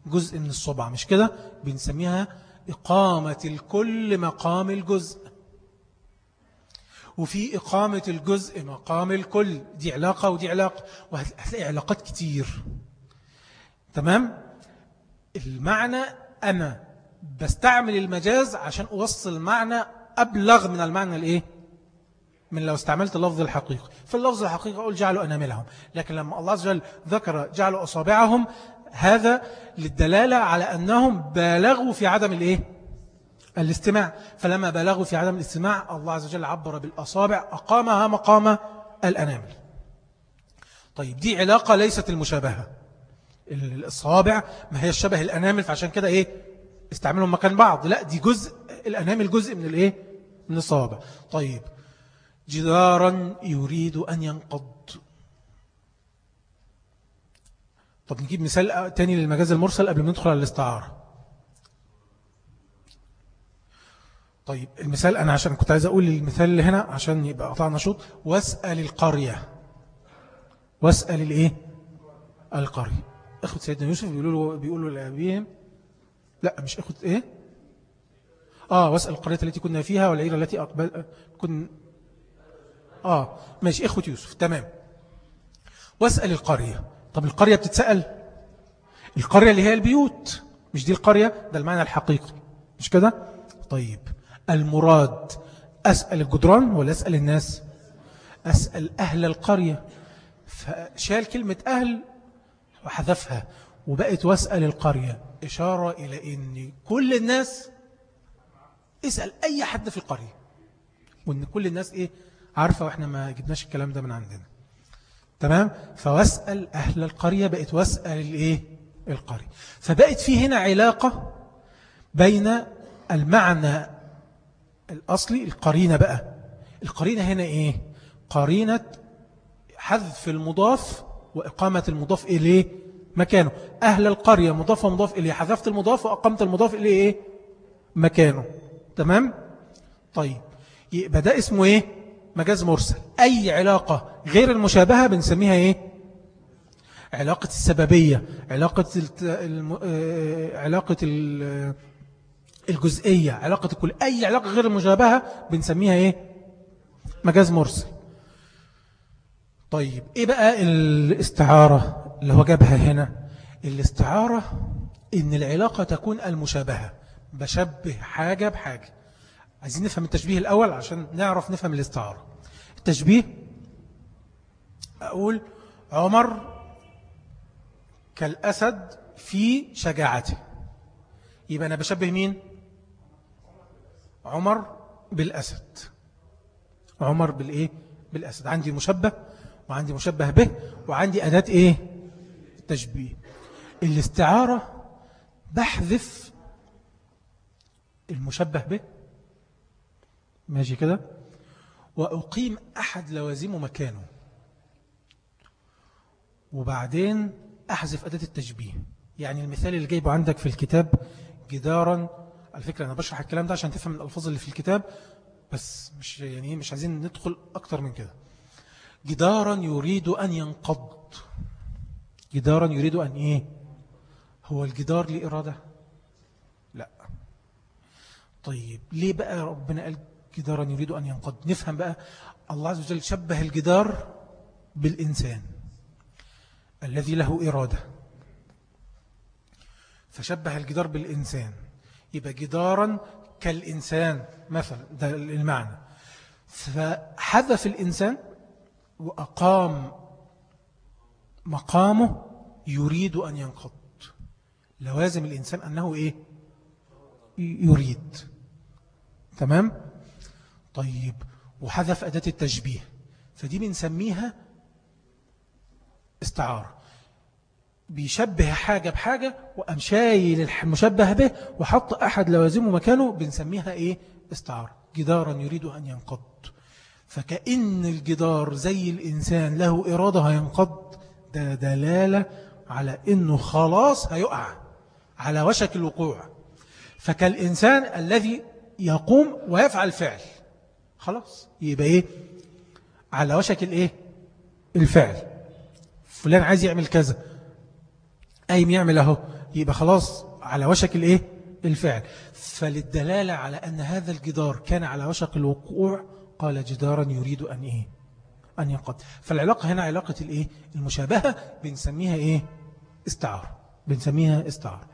جزء من الصبع مش كده؟ بنسميها إقامة الكل مقام الجزء. وفي إقامة الجزء مقام الكل. دي علاقة ودي علاقة. وهتلاقي علاقات كتير. تمام؟ المعنى أنا بستعمل المجاز عشان أوصل معنى أبلغ من المعنى الإيه؟ من لو استعملت اللفظ الحقيقي. في اللفظ الحقيقي أقول جعلوا أناملهم. لكن لما الله عز وجل ذكر جعلوا أصابعهم هذا للدلالة على أنهم بالغوا في عدم الإيه؟ الاستماع. فلما بالغوا في عدم الاستماع الله عز وجل عبر بالأصابع أقامها مقام الأنامل. طيب دي علاقة ليست المشابهة. الأصابع ما هي الشبه الأنامل فعشان كده إيه؟ استعملهم مكان بعض. لا دي جزء الأنامل جزء من الإيه؟ من الصوابع. طيب. جدارا يريد أن ينقض. طب نجيب مثال تاني للمجاز المرسل قبل ما ندخل على الاستعارة. طيب المثال أنا عشان كنت عايز أقول المثال اللي هنا عشان يبقى قطعنا شوط واسأل القرية. واسأل الإيه؟ القرية. أخذ سيدنا يوسف بيقولوا, بيقولوا لأبيهم لا مش أخذ إيه؟ آه واسأل القرية التي كنا فيها والعيرة التي أقبل كن آه ماشي إخوة يوسف تمام. واسأل القرية. طب القرية بتتسأل؟ القرية اللي هي البيوت مش دي القرية؟ ده المعنى الحقيقي مش كده؟ طيب المراد أسأل الجدران ولا أسأل الناس؟ أسأل أهل القرية. فشال كلمة أهل وحذفها. وبقت واسأل القرية إشارة إلى أن كل الناس اسأل أي حد في القرية. وأن كل الناس إيه عارفة وإحنا ما جبناش الكلام ده من عندنا. تمام؟ فواسأل أهل القرية بقت واسأل الإيه؟ القرية. فبقت في هنا علاقة بين المعنى الأصلي القرينة بقى. القرينة هنا إيه؟ قرينة حذف المضاف وإقامة المضاف إليه مكانه. أهل القرية مضاف إليه حذفت المضاف وأقمت المضاف إليه إيه؟ مكانه. تمام؟ طيب. يبقى ده اسمه إيه؟ مجاز مرسل. أي علاقة غير المشابهة بنسميها إيه؟ علاقة السببية علاقة الم... آه، علاقة الجزئية علاقة الكل. أي علاقة غير المشابهة بنسميها إيه؟ مجاز مرسل. طيب. إيه بقى الاستعارة؟ اللي هو جابها هنا الاستعارة إن العلاقة تكون المشابهة. بشبه حاجة بحاجة. عايزين نفهم التشبيه الأول عشان نعرف نفهم الاستعارة. التشبيه أقول عمر كالأسد في شجاعته. يبقى أنا بشبه مين؟ عمر بالأسد. عمر بالإيه؟ بالأسد. عندي مشبه وعندي مشبه به وعندي أداة إيه؟ التشبيه. الاستعارة بحذف المشبه به. ماشي كده. وأقيم أحد لوازمه مكانه. وبعدين أحذف أداة التشبيه. يعني المثال اللي جايبه عندك في الكتاب جدارا. على فكرة أنا بشرح الكلام ده عشان تفهم الألفاظ اللي في الكتاب بس مش يعني مش عايزين ندخل أكتر من كده. جدارا يريد أن ينقض. جدارا يريد أن إيه؟ هو الجدار ليه إرادة لا. طيب ليه بقى ربنا قال جدارا يريد أن ينقض؟ نفهم بقى. الله عز وجل شبه الجدار بالإنسان الذي له إرادة. فشبه الجدار بالإنسان. يبقى جدارا كالإنسان مثلا ده المعنى. فحذف الإنسان وأقام مقامه يريد أن ينقض. لوازم الإنسان أنه إيه؟ يريد. تمام؟ طيب وحذف أداة التشبيه. فدي بنسميها استعارة. بيشبه حاجة بحاجة وقام شايل به وحط أحد لوازمه مكانه بنسميها إيه؟ استعارة. جدارا يريد أن ينقض. فكأن الجدار زي الإنسان له إرادة هينقض ده دلالة على أنه خلاص هيقع على وشك الوقوع. فكالإنسان الذي يقوم ويفعل فعل خلاص يبقى إيه؟ على وشك الإيه؟ الفعل. فلان عايز يعمل كذا أيم يعمل أهو يبقى خلاص على وشك الإيه؟ الفعل. فللدلالة على أن هذا الجدار كان على وشك الوقوع قال جدارا يريد أن إيه؟ أن ينقض. فالعلاقة هنا علاقة الإيه؟ المشابهة بنسميها إيه؟ استعارة. بنسميها استعارة.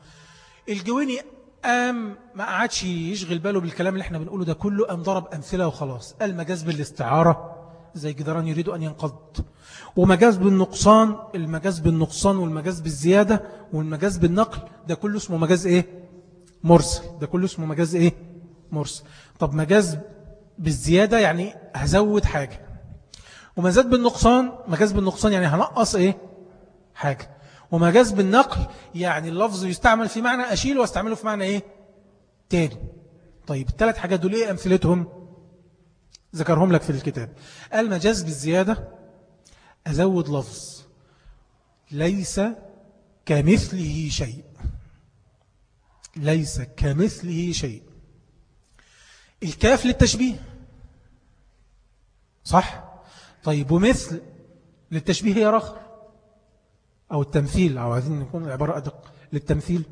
الجويني قام ما قعدش يشغل باله بالكلام اللي إحنا بنقوله ده كله قام ضرب أمثلة وخلاص. المجاز بالاستعارة زي جدران يريد أن ينقض. ومجاز بالنقصان المجاز بالنقصان والمجاز بالزيادة والمجاز بالنقل ده كله اسمه مجاز إيه؟ مرسل. ده كله اسمه مجاز إيه؟ مرسل. طب مجاز بالزيادة يعني هزود حاجة. ومجاز بالنقصان مجاز بالنقصان يعني هنقص إيه؟ حاجة. ومجاز بالنقل يعني اللفظ يستعمل في معنى أشيل واستعمله في معنى إيه؟ تاني. طيب الثلاث حاجات دول إيه أمثلتهم؟ ذكرهم لك في الكتاب. المجاز بالزيادة أزود لفظ. ليس كمثله شيء. ليس كمثله شيء. الكاف للتشبيه. صح؟ طيب ومثل للتشبيه يا رخر أو التمثيل أو عايزين نكون العبارة أدق للتمثيل.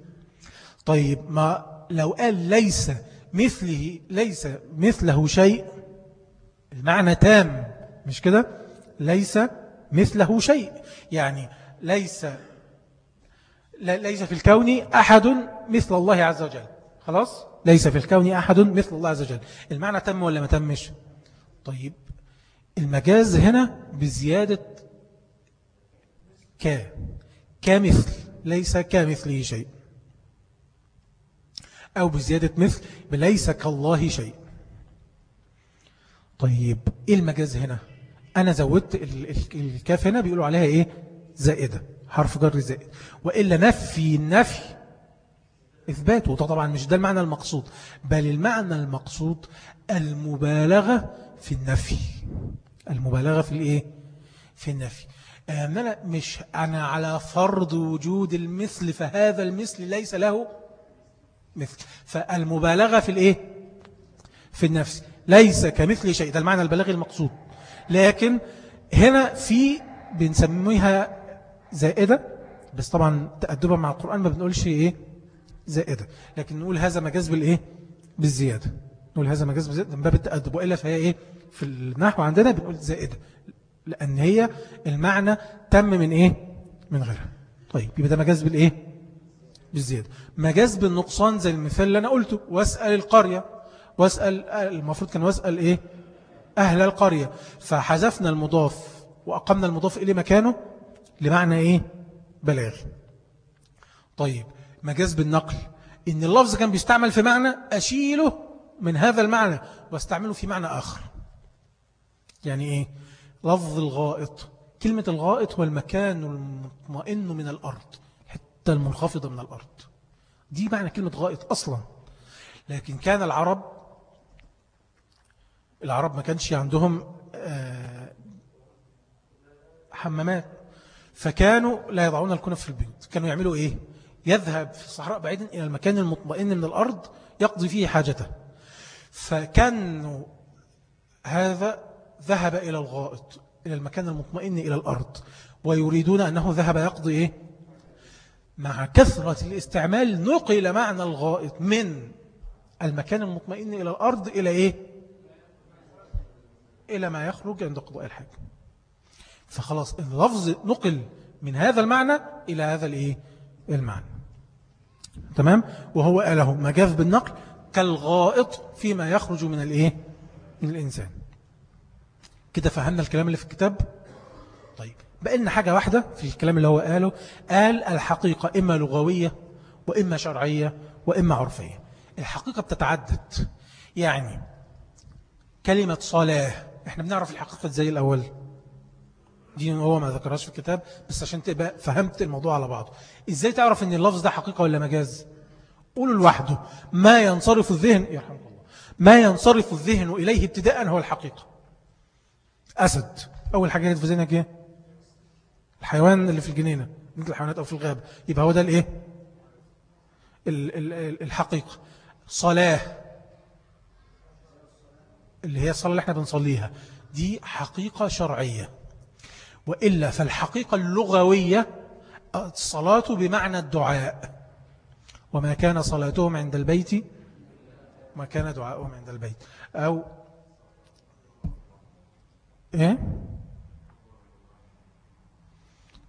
طيب ما لو قال ليس مثله ليس مثله شيء المعنى تام مش كده؟ ليس مثله شيء يعني ليس ليس في الكون أحد مثل الله عز وجل. خلاص؟ ليس في الكون أحد مثل الله عز وجل. المعنى تم ولا ما تمش؟ طيب المجاز هنا بزيادة ك. كمثل ليس كمثله شيء. أو بزيادة مثل ليس كالله شيء. طيب إيه المجاز هنا؟ أنا زودت الكاف هنا بيقولوا عليها إيه؟ زائدة حرف جر زائد. وإلا نفي النفي إثبات وده طبعا مش ده المعنى المقصود بل المعنى المقصود المبالغة في النفي. المبالغة في الإيه؟ في النفي. أنا مش أنا على فرض وجود المثل فهذا المثل ليس له مثل. فالمبالغة في الإيه؟ في النفس. ليس كمثل شيء ده المعنى البلاغي المقصود. لكن هنا في بنسميها زائدة بس طبعا تأدبا مع القرآن ما بنقولش إيه؟ زائدة. لكن نقول هذا مجاز بالإيه؟ بالزيادة. نقول هذا مجاز بالزيادة من باب التأدب. وإلا فهي إيه؟ في النحو عندنا بنقول زائدة لأن هي المعنى تم من إيه؟ من غيرها. طيب يبقى ده مجاز بالإيه؟ بالزيادة. مجاز بالنقصان زي المثال اللي أنا قلته واسأل القرية واسأل المفروض كان واسأل إيه؟ أهل القرية. فحذفنا المضاف وأقمنا المضاف إليه مكانه لمعنى إيه؟ بلاغ طيب مجاز بالنقل. إن اللفظ كان بيستعمل في معنى أشيله من هذا المعنى واستعمله في معنى آخر. يعني إيه؟ لفظ الغائط. كلمة الغائط هو المكان المطمئن من الأرض حتى المنخفضة من الأرض. دي معنى كلمة غائط أصلا. لكن كان العرب العرب ما كانش عندهم آه، حمامات فكانوا لا يضعون الكنف في البيوت. كانوا يعملوا إيه؟ يذهب في الصحراء بعيدا إلى المكان المطمئن من الأرض يقضي فيه حاجته. فكانوا هذا ذهب إلى الغائط إلى المكان المطمئن إلى الأرض ويريدون أنه ذهب يقضي إيه؟ مع كثرة الاستعمال نقل معنى الغائط من المكان المطمئن إلى الأرض إلى إيه؟ إلى ما يخرج عند قضاء الحاج فخلاص اللفظ نقل من هذا المعنى إلى هذا الإيه؟ المعنى تمام وهو له مجاز بالنقل كالغائط فيما يخرج من الإيه؟ من الإنسان. كده فهمنا الكلام اللي في الكتاب؟ طيب بقى حاجة واحدة في الكلام اللي هو قاله. قال الحقيقة إما لغوية وإما شرعية وإما عرفية. الحقيقة بتتعدد. يعني كلمة صلاة إحنا بنعرف الحقيقة زي الأول؟ دي هو ما ذكرهاش في الكتاب بس عشان تبقى فهمت الموضوع على بعضه. إزاي تعرف إن اللفظ ده حقيقة ولا مجاز؟ قولوا لوحده ما ينصرف الذهن يرحمك الله ما ينصرف الذهن إليه ابتداء هو الحقيقة. أسد. أول حاجة في ذهنك إيه؟ الحيوان اللي في الجنينة مثل الحيوانات أو في الغابة. يبقى هو ده الإيه؟ الحقيقة. صلاة. اللي هي الصلاة اللي إحنا بنصليها. دي حقيقة شرعية. وإلا فالحقيقة اللغوية الصلاة بمعنى الدعاء. وما كان صلاتهم عند البيت ما كان دعاءهم عند البيت. أو إيه؟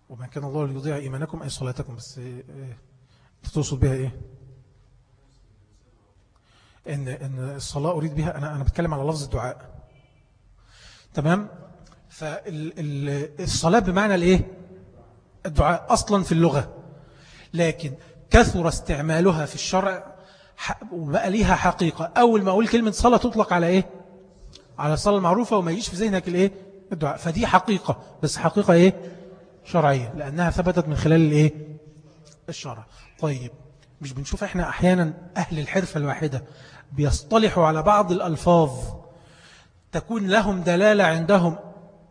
وما كان الله ليضيع إيمانكم أي صلاتكم بس إيه تقصد بها إيه؟ إن, إن الصلاة أريد بها أنا, أنا بتكلم على لفظ الدعاء. تمام؟ فالصلاة بمعنى الإيه؟ الدعاء أصلا في اللغة. لكن كثر استعمالها في الشرع وبقى ليها حقيقة. أول ما أقول كلمة صلاة تطلق على إيه؟ على الصلاة المعروفة وما يجيش في ذهنك الإيه؟ الدعاء. فدي حقيقة بس حقيقة إيه؟ شرعية لأنها ثبتت من خلال الإيه؟ الشرع. طيب مش بنشوف إحنا أحيانا أهل الحرفة الواحدة بيصطلحوا على بعض الألفاظ تكون لهم دلالة عندهم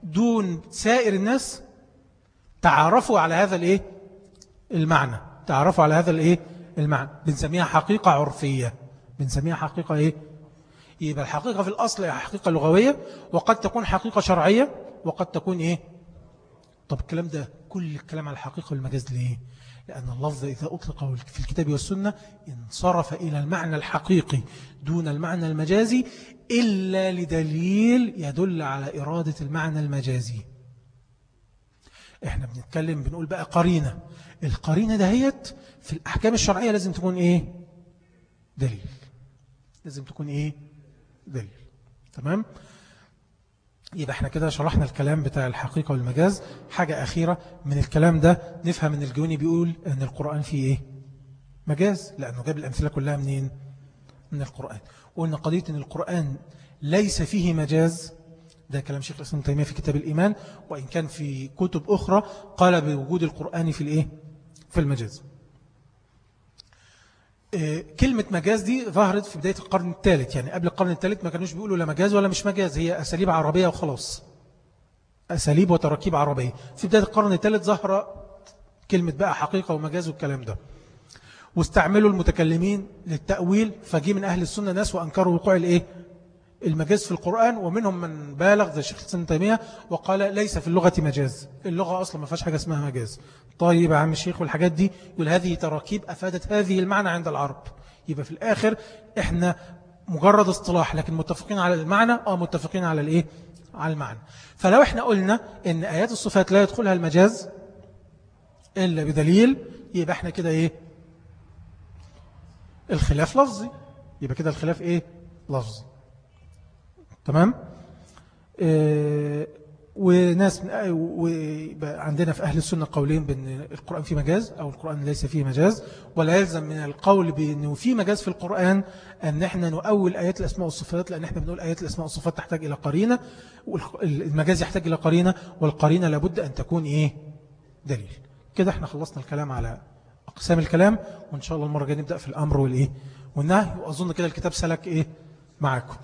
دون سائر الناس؟ تعرفوا على هذا الإيه؟ المعنى. تعرفوا على هذا الإيه؟ المعنى. بنسميها حقيقة عرفية. بنسميها حقيقة إيه؟ يبقى الحقيقة في الأصل هي حقيقة لغوية وقد تكون حقيقة شرعية وقد تكون إيه؟ طب الكلام ده كل الكلام على الحقيقة والمجاز ليه؟ لأن اللفظ إذا أطلق في الكتاب والسنة انصرف إلى المعنى الحقيقي دون المعنى المجازي إلا لدليل يدل على إرادة المعنى المجازي. إحنا بنتكلم بنقول بقى قرينة. القرينة دهيت في الأحكام الشرعية لازم تكون إيه؟ دليل. لازم تكون إيه؟ دليل. تمام؟ يبقى إحنا كده شرحنا الكلام بتاع الحقيقة والمجاز. حاجة أخيرة من الكلام ده نفهم إن الجوني بيقول إن القرآن فيه إيه؟ مجاز. لأنه جاب الأمثلة كلها منين؟ من القرآن. وقلنا قضية إن القرآن ليس فيه مجاز. ده كلام شيخ الإسلام تيمية في كتاب الإيمان. وإن كان في كتب أخرى قال بوجود القرآن في الإيه؟ في المجاز. آه، كلمة مجاز دي ظهرت في بداية القرن الثالث. يعني قبل القرن الثالث ما كانوش بيقولوا لا مجاز ولا مش مجاز هي أساليب عربية وخلاص. أساليب وتراكيب عربية. في بداية القرن الثالث ظهر كلمة بقى حقيقة ومجاز والكلام ده. واستعملوا المتكلمين للتأويل فجي من أهل السنة ناس وأنكروا وقوع الإيه؟ المجاز في القرآن ومنهم من بالغ زي الشيخ السنة تيمية وقال ليس في اللغة مجاز. اللغة أصلا ما فيهاش حاجة اسمها مجاز. طيب عم الشيخ والحاجات دي يقول هذه تراكيب أفادت هذه المعنى عند العرب. يبقى في الآخر إحنا مجرد اصطلاح لكن متفقين على المعنى أو متفقين على الإيه؟ على المعنى. فلو إحنا قلنا إن آيات الصفات لا يدخلها المجاز إلا بدليل يبقى إحنا كده إيه؟ الخلاف لفظي. يبقى كده الخلاف إيه؟ لفظي. تمام؟ آه، وناس عندنا في أهل السنة قولين بأن القرآن فيه مجاز أو القرآن ليس فيه مجاز ولا يلزم من القول بأنه فيه مجاز في القرآن أن إحنا نؤول آيات الأسماء والصفات لأن إحنا بنقول آيات الأسماء والصفات تحتاج إلى قرينة والمجاز يحتاج إلى قرينة والقرينة لابد أن تكون إيه؟ دليل. كده إحنا خلصنا الكلام على أقسام الكلام وإن شاء الله المرة الجاية نبدأ في الأمر والإيه؟ والنهي وأظن كده الكتاب سلك إيه؟ معاكم.